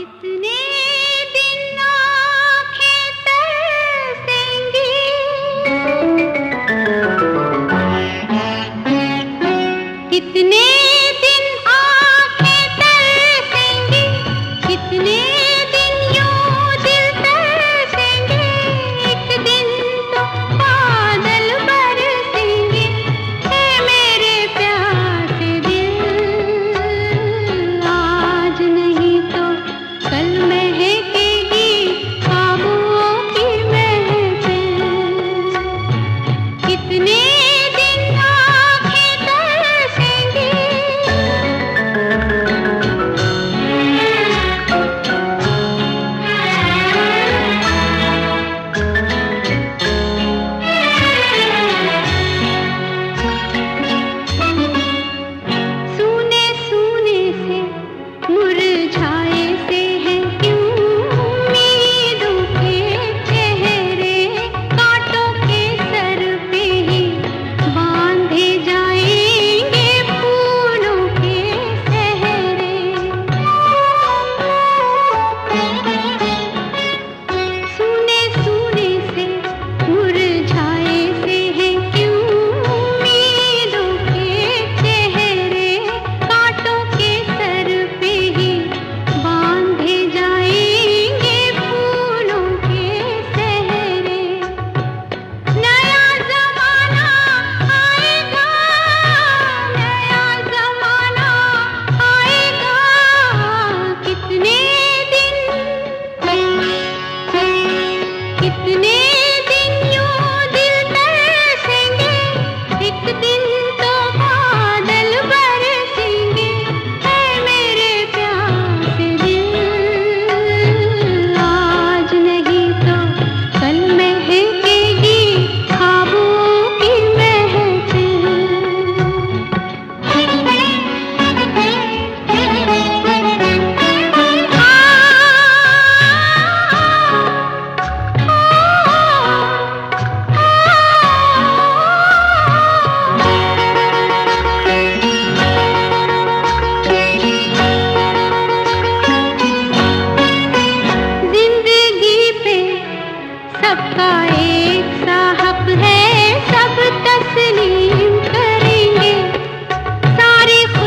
किसने